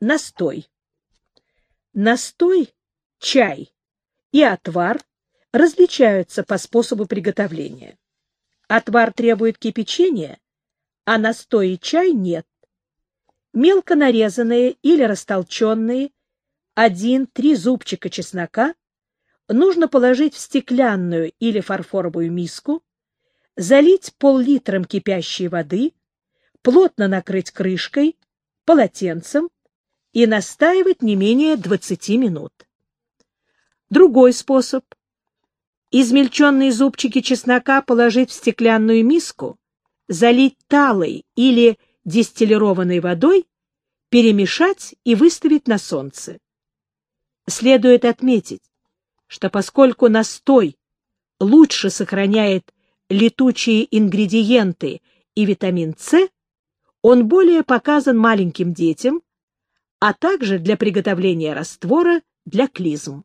Настой. Настой, чай и отвар различаются по способу приготовления. Отвар требует кипячения, а настой и чай нет. Мелко нарезанные или растолченные один-три зубчика чеснока нужно положить в стеклянную или фарфоровую миску, залить пол-литром кипящей воды, плотно накрыть крышкой, полотенцем и настаивать не менее 20 минут. Другой способ. Измельченные зубчики чеснока положить в стеклянную миску, залить талой или дистиллированной водой, перемешать и выставить на солнце. Следует отметить, что поскольку настой лучше сохраняет летучие ингредиенты и витамин С, он более показан маленьким детям, а также для приготовления раствора для клизм.